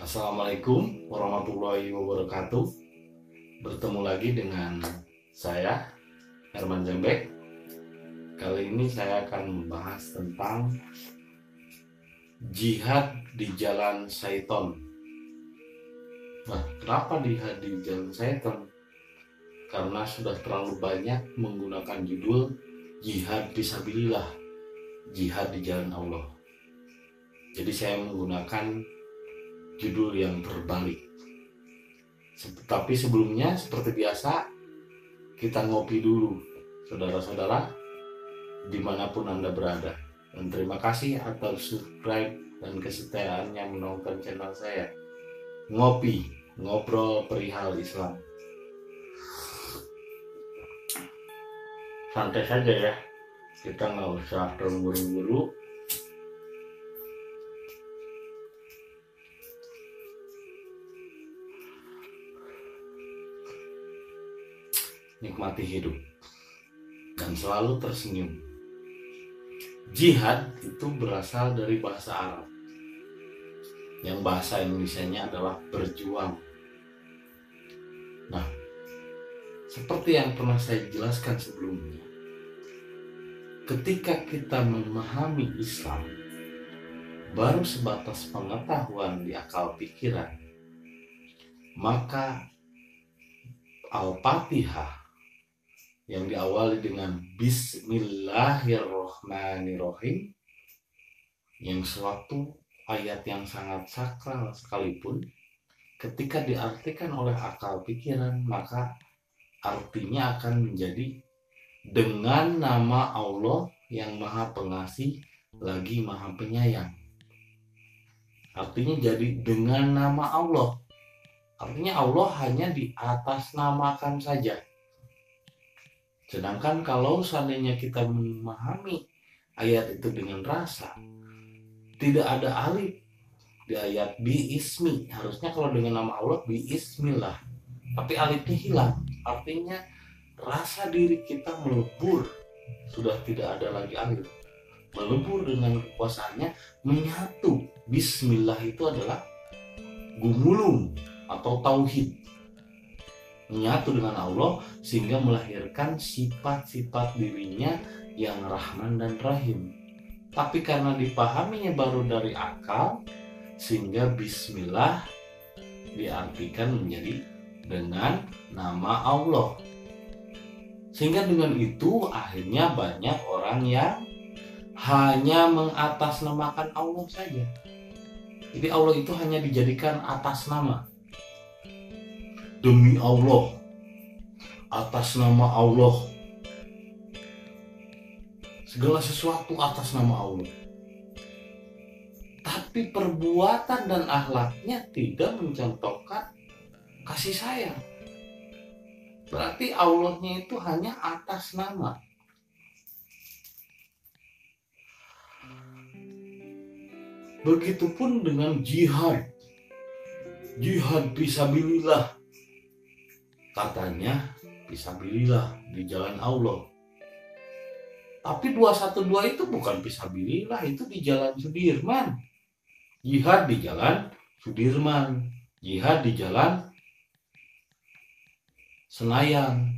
Assalamualaikum warahmatullahi wabarakatuh. Bertemu lagi dengan saya Herman Jembek. Kali ini saya akan membahas tentang jihad di jalan Saiton. Nah, kenapa jihad di jalan Saiton? Karena sudah terlalu banyak menggunakan judul jihad fisabilillah, jihad di jalan Allah. Jadi saya menggunakan judul yang terbalik. Tapi sebelumnya seperti biasa kita ngopi dulu, saudara-saudara, di mana pun anda berada. Dan terima kasih atas subscribe dan kesetiaannya menonton channel saya. Ngopi, ngobrol perihal Islam. Santai saja ya, kita nggak usah terburu-buru nikmati hidup dan selalu tersenyum. Jihad itu berasal dari bahasa Arab. Yang bahasa Indonesia-nya adalah berjuang. Nah, seperti yang pernah saya jelaskan sebelumnya, ketika kita memahami Islam baru sebatas pengetahuan di akal pikiran, maka Al-Fatihah yang diawali dengan Bismillahirrohmanirrohim yang suatu ayat yang sangat sakral sekalipun ketika diartikan oleh akal pikiran maka artinya akan menjadi dengan nama Allah yang maha pengasih lagi maha penyayang. Artinya jadi dengan nama Allah. Artinya Allah hanya di atas namakan saja Sedangkan kalau seandainya kita memahami ayat itu dengan rasa, tidak ada alif di ayat bi ismi. Harusnya kalau dengan nama Allah bi ismillah. Tapi alifnya hilang. Artinya rasa diri kita melebur. Sudah tidak ada lagi alif. Melebur dengan kekuasaannya menyatu. Bismillah itu adalah gumulung atau tauhid menyatu dengan Allah sehingga melahirkan sifat-sifat dirinya yang Rahman dan Rahim. Tapi karena dipahaminya baru dari akal, sehingga Bismillah diartikan menjadi dengan nama Allah. Sehingga dengan itu akhirnya banyak orang yang hanya mengatasnamakan Allah saja. Jadi Allah itu hanya dijadikan atas nama demi Allah. Atas nama Allah. Segala sesuatu atas nama Allah. Tapi perbuatan dan akhlaknya tidak mencontohkan kasih sayang. Berarti Allahnya itu hanya atas nama. Begitupun dengan jihad. Jihad bisabilillah katanya bisa belilah di jalan Allah. Tapi 212 itu bukan bisa belilah, itu di jalan Sudirman. Jihad di jalan Sudirman. Jihad di jalan Senayan.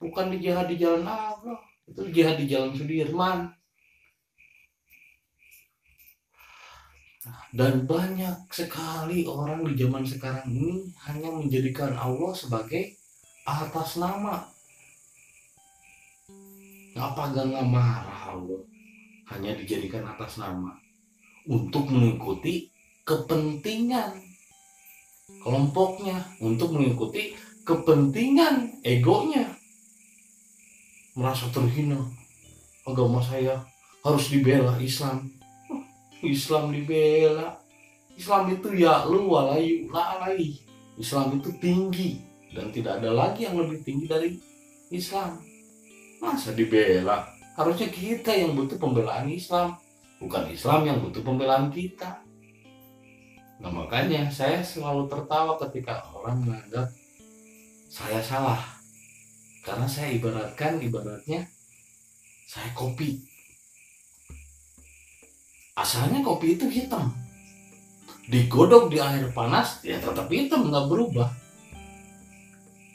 Bukan di jihad di jalan Allah. Itu jihad di jalan Sudirman. Dan banyak sekali orang di zaman sekarang ini hanya menjadikan Allah sebagai atas nama. Apa gak marah Allah? Hanya dijadikan atas nama untuk mengikuti kepentingan kelompoknya, untuk mengikuti kepentingan egonya. Merasa terhina, agama saya harus dibela Islam Islam dibela. Islam itu ya lu walayu la alai. Islam itu tinggi dan tidak ada lagi yang lebih tinggi dari Islam. Masa dibela? Harusnya kita yang butuh pembelaan Islam bukan Islam yang butuh pembelaan kita. Nah makanya saya selalu tertawa ketika orang menganggap saya salah. Karena saya ibaratkan ibaratnya saya kopi asalnya kopi itu hitam. Digodok di air panas ya tetap hitam nggak berubah.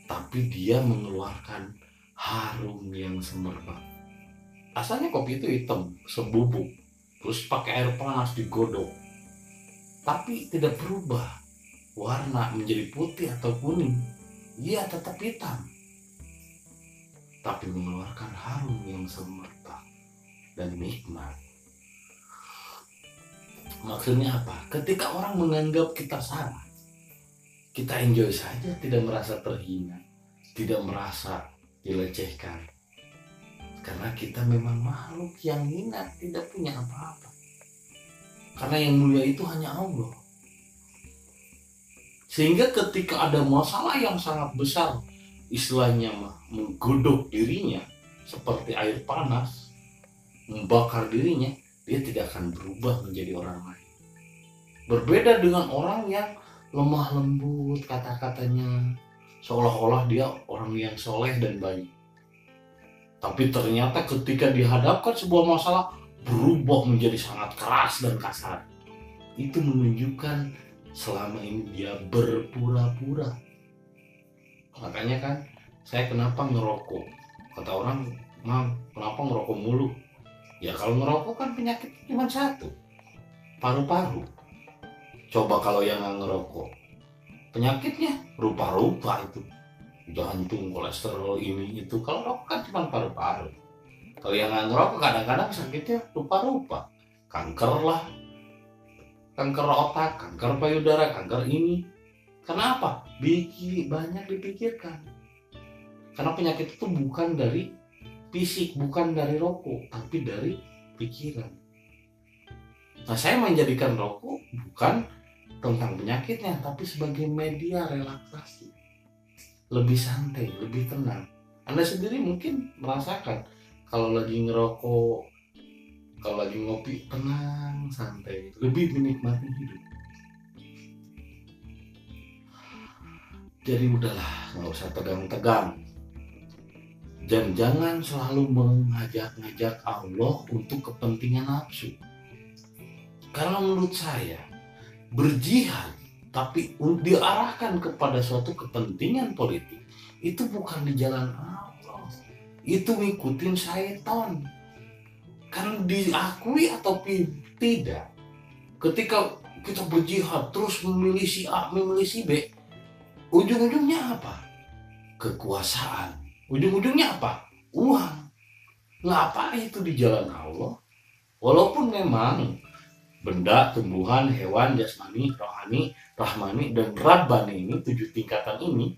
Tapi dia mengeluarkan harum yang semerbak. Asalnya kopi itu hitam sebubuk terus pakai air panas digodok. Tapi tidak berubah. Warna menjadi putih atau kuning dia tetap hitam. Tapi mengeluarkan harum yang semerbak dan nikmat maksudnya apa? Ketika orang menganggap kita salah kita enjoy saja tidak merasa terhina tidak merasa dilecehkan. Karena kita memang makhluk yang hina tidak punya apa-apa. Karena yang mulia itu hanya Allah. Sehingga ketika ada masalah yang sangat besar istilahnya menggodok dirinya seperti air panas membakar dirinya dia tidak akan berubah menjadi orang lain berbeda dengan orang yang lemah lembut kata-katanya seolah-olah dia orang yang soleh dan baik tapi ternyata ketika dihadapkan sebuah masalah berubah menjadi sangat keras dan kasar. Itu menunjukkan selama ini dia berpura-pura. Makanya kan saya kenapa ngerokok? Kata orang, "Mam, kenapa ngerokok mulu?" Ya kalau ngerokok kan penyakit cuma satu. Paru-paru. Coba kalau yang nggak ngerokok. Penyakitnya rupa-rupa itu jantung, kolesterol ini itu. Kalau rokok kan cuma paru-paru. Kalau yang nggak ngerokok kadang-kadang sakitnya rupa-rupa. Kanker lah, kanker otak, kanker payudara, kanker ini. Kenapa? Biki banyak dipikirkan. Karena penyakit itu bukan dari fisik, bukan dari rokok, tapi dari pikiran. Nah, saya menjadikan rokok bukan tentang penyakitnya, tapi sebagai media relaksasi lebih santai, lebih tenang. Anda sendiri mungkin merasakan kalau lagi ngerokok, kalau lagi ngopi tenang, santai, lebih menikmati hidup. Jadi udahlah, nggak usah tegang-tegang. Dan jangan selalu mengajak-ngajak Allah untuk kepentingan nafsu. Karena menurut saya, berjihad tapi diarahkan kepada suatu kepentingan politik itu bukan di jalan Allah. Itu ngikutin syaitan. Kan diakui atau tidak ketika kita berjihad terus memilih si A memilih si B ujung-ujungnya apa? Kekuasaan ujung-ujungnya apa? Uang. Ngapa itu di jalan Allah? Walaupun memang benda tumbuhan hewan jasmani rohani Rahmani dan Rabbani ini tujuh tingkatan ini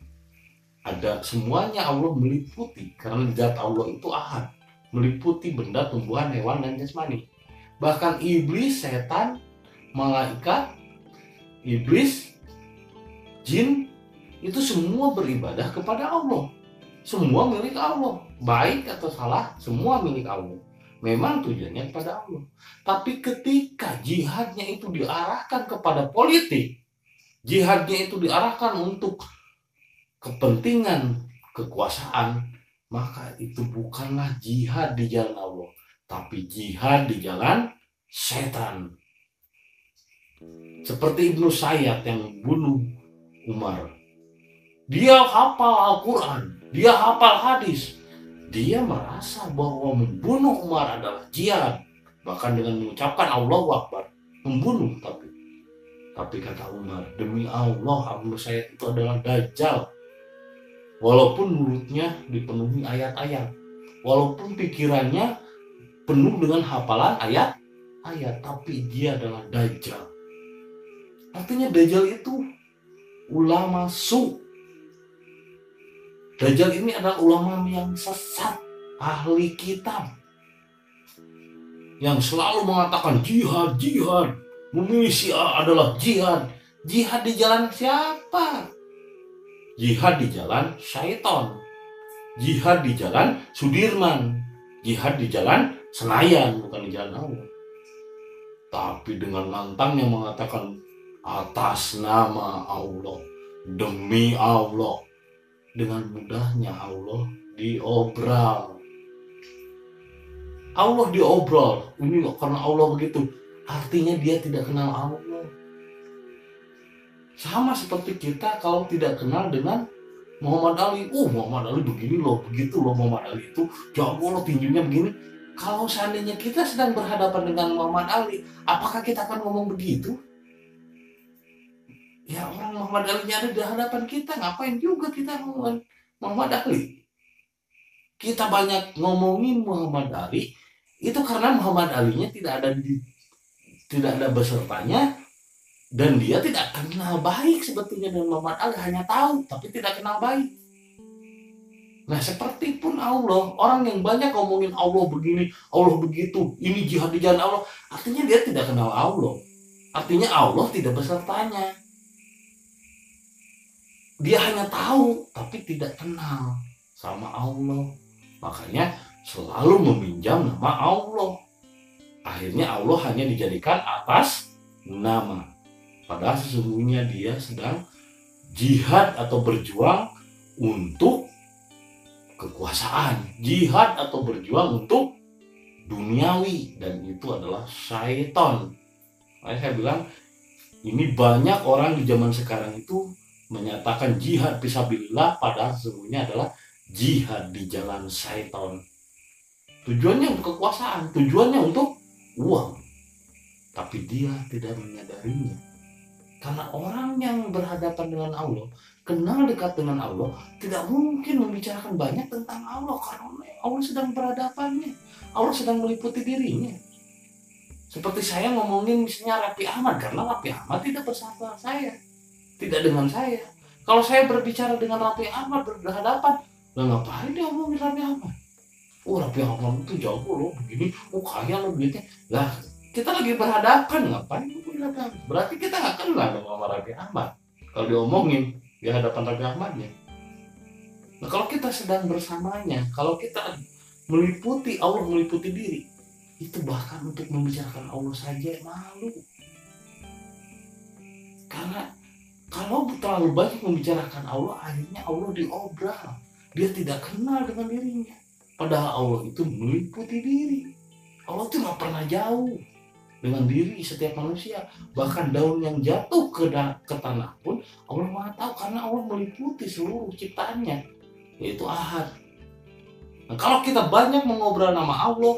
ada semuanya Allah meliputi. Karena zat Allah itu ahad. Meliputi benda tumbuhan hewan dan jasmani. Bahkan iblis setan malaikat iblis jin itu semua beribadah kepada Allah semua milik Allah baik atau salah semua milik Allah memang tujuannya kepada Allah tapi ketika jihadnya itu diarahkan kepada politik jihadnya itu diarahkan untuk kepentingan kekuasaan, maka itu bukanlah jihad di jalan Allah, tapi jihad di jalan setan. Seperti Ibnu Sayyad yang membunuh Umar. Dia hafal Al-Quran, dia hafal hadis. Dia merasa bahwa membunuh Umar adalah jihad. Bahkan dengan mengucapkan Allah Akbar. Membunuh tapi tapi kata Umar, demi Allah Abu Sayyid itu adalah dajjal. Walaupun mulutnya dipenuhi ayat-ayat, walaupun pikirannya penuh dengan hafalan ayat-ayat, tapi dia adalah dajjal. Artinya dajjal itu ulama su. Dajjal ini adalah ulama yang sesat, ahli kitab. Yang selalu mengatakan jihad, jihad, memilih si A adalah jihad. Jihad di jalan siapa? Jihad di jalan syaiton. Jihad di jalan Sudirman. Jihad di jalan Senayan, bukan di jalan Allah. Tapi dengan lantangnya mengatakan atas nama Allah, demi Allah, dengan mudahnya Allah diobral. Allah diobral. Ini karena Allah begitu Artinya dia tidak kenal Allah. sama seperti kita kalau tidak kenal dengan Muhammad Ali. Oh Muhammad Ali begini loh, begitu loh Muhammad Ali itu jago loh tinjunya begini. Kalau seandainya kita sedang berhadapan dengan Muhammad Ali, apakah kita akan ngomong begitu? Ya orang Muhammad Ali ada di hadapan kita, ngapain juga kita ngomong Muhammad Ali? Kita banyak ngomongin Muhammad Ali, itu karena Muhammad Ali-nya tidak ada di tidak ada besertanya dan dia tidak kenal baik sebetulnya dengan Muhammad Ali hanya tahu tapi tidak kenal baik. Nah seperti pun Allah orang yang banyak ngomongin Allah begini Allah begitu ini jihad di jalan Allah artinya dia tidak kenal Allah. Artinya Allah tidak besertanya dia hanya tahu tapi tidak kenal sama Allah. Makanya selalu meminjam nama Allah. Akhirnya Allah hanya dijadikan atas nama. Padahal sesungguhnya dia sedang jihad atau berjuang untuk kekuasaan. Jihad atau berjuang untuk duniawi. Dan itu adalah syaiton makanya saya bilang ini banyak orang di zaman sekarang itu menyatakan jihad fisabilillah padahal sesungguhnya adalah jihad di jalan syaiton tujuannya untuk kekuasaan tujuannya untuk uang. Tapi dia tidak menyadarinya. Karena orang yang berhadapan dengan Allah, kenal dekat dengan Allah, tidak mungkin membicarakan banyak tentang Allah karena Allah sedang berhadapannya. Allah sedang meliputi dirinya. Seperti saya ngomongin misalnya Rapi Ahmad, karena Rapi Ahmad tidak bersama saya. Tidak dengan saya. Kalau saya berbicara dengan Rapi Ahmad berhadapan, lah ngapain dia ngomongin Rapi Ahmad? oh Rapi Ahmad itu jago loh begini oh kaya loh duitnya. Lah kita lagi berhadapan ngapain berhadapan berarti kita nggak kenal sama Rapi Ahmad. Kalau diomongin di hadapan Rapi Ahmadnya. Nah kalau kita sedang bersamanya kalau kita meliputi Allah meliputi diri itu bahkan untuk membicarakan Allah saja malu. Karena kalau terlalu banyak membicarakan Allah akhirnya Allah diobral dia tidak kenal dengan dirinya Padahal Allah itu meliputi diri. Allah itu nggak pernah jauh dengan diri setiap manusia. Bahkan daun yang jatuh ke, ke tanah pun Allah maha tahu karena Allah meliputi seluruh ciptaannya. Yaitu ahad. Nah, kalau kita banyak mengobrol nama Allah,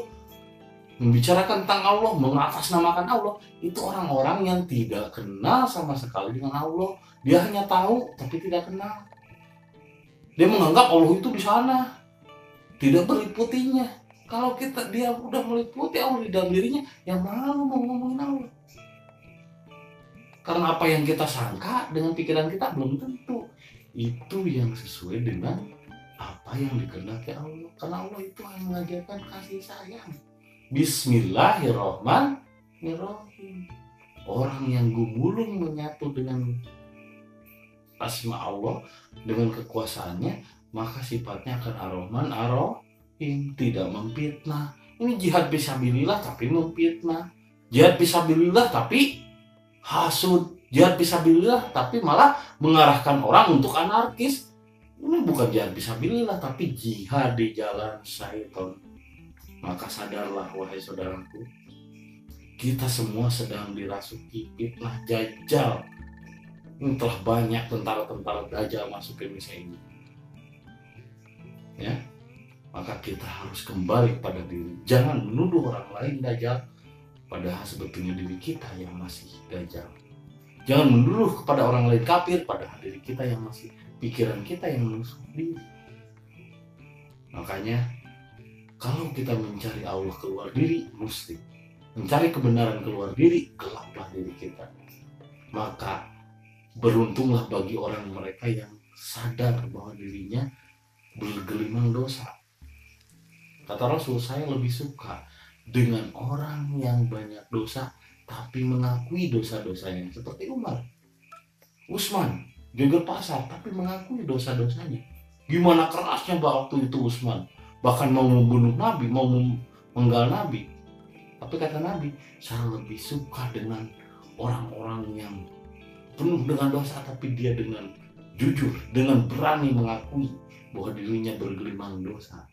membicarakan tentang Allah, mengatasnamakan Allah, itu orang-orang yang tidak kenal sama sekali dengan Allah. Dia hanya tahu tapi tidak kenal. Dia menganggap Allah itu di sana, tidak meliputinya. Kalau kita dia udah meliputi Allah di dalam dirinya yang malu mau ngomongin Allah. Karena apa yang kita sangka dengan pikiran kita belum tentu. Itu yang sesuai dengan apa yang dikehendaki Allah. Karena Allah itu hanya mengajarkan kasih sayang Bismillahirrahmanirrahim. Orang yang gumulung menyatu dengan asma Allah dengan kekuasaannya maka sifatnya akan aroman arohim tidak memfitnah. Ini jihad fisabilillah tapi memfitnah. Jihad fisabilillah tapi hasud. Jihad fisabilillah tapi malah mengarahkan orang untuk anarkis. Ini bukan jihad fisabilillah tapi jihad di jalan syaitan maka sadarlah wahai saudaraku. Kita semua sedang dirasuki fitnah jajal ini telah banyak tentara-tentara dajjal masuk ke Indonesia ini. Ya maka kita harus kembali pada diri. Jangan menuduh orang lain dajjal padahal sebetulnya diri kita yang masih dajjal. Jangan menuduh kepada orang lain kafir padahal diri kita yang masih pikiran kita yang menusuk diri. Makanya kalau kita mencari Allah keluar diri mesti mencari kebenaran keluar diri gelaplah diri kita maka beruntunglah bagi orang mereka yang sadar bahwa dirinya bergelimang dosa. Kata Rasul, saya lebih suka dengan orang yang banyak dosa tapi mengakui dosa-dosanya seperti Umar. Usman geger pasar tapi mengakui dosa-dosanya. Gimana kerasnya waktu itu Usman, bahkan mau membunuh Nabi, mau menggal Nabi. Tapi kata Nabi, saya lebih suka dengan orang-orang yang penuh dengan dosa tapi dia dengan jujur, dengan berani mengakui bahwa dirinya bergelimang dosa.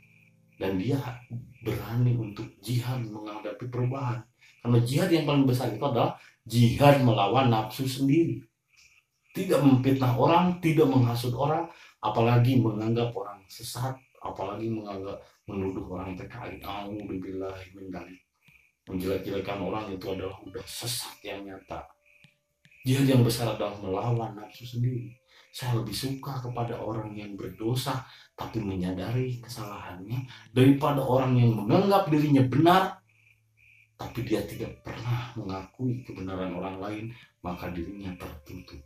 Dan dia berani untuk jihad menghadapi perubahan. Karena jihad yang paling besar itu adalah jihad melawan nafsu sendiri. Tidak memfitnah orang, tidak menghasut orang, apalagi menganggap orang sesat, apalagi menganggap menuduh orang PKI. Alhamdulillah menjelek-jelekan orang itu adalah udah sesat yang nyata. Jihad yang besar adalah melawan nafsu sendiri. Saya lebih suka kepada orang yang berdosa tapi menyadari kesalahannya daripada orang yang menganggap dirinya benar tapi dia tidak pernah mengakui kebenaran orang lain maka dirinya tertutup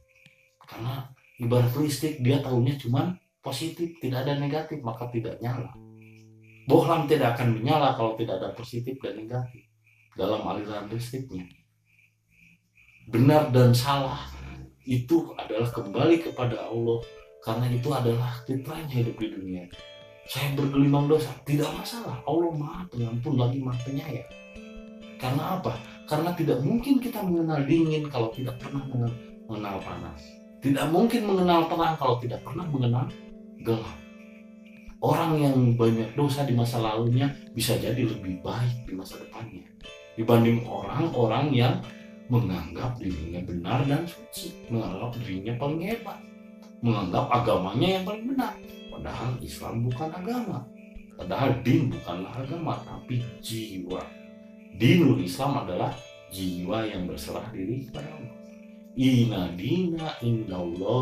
karena ibarat listrik dia tahunya cuma positif tidak ada negatif maka tidak nyala. Bohlam tidak akan menyala kalau tidak ada positif dan negatif dalam aliran listriknya. Benar dan salah itu adalah kembali kepada Allah karena itu adalah fitrahnya hidup di dunia. Saya bergelimang dosa tidak masalah. Allah maha pengampun lagi maha penyayang. Karena apa? Karena tidak mungkin kita mengenal dingin kalau tidak pernah mengenal panas. Tidak mungkin mengenal terang kalau tidak pernah mengenal gelap orang yang banyak dosa di masa lalunya bisa jadi lebih baik di masa depannya dibanding orang-orang yang menganggap dirinya benar dan suci, menganggap dirinya paling hebat, menganggap agamanya yang paling benar. Padahal Islam bukan agama. Padahal din bukanlah agama, tapi jiwa. Dinul Islam adalah jiwa yang berserah diri kepada Allah. Ina dina inna Allah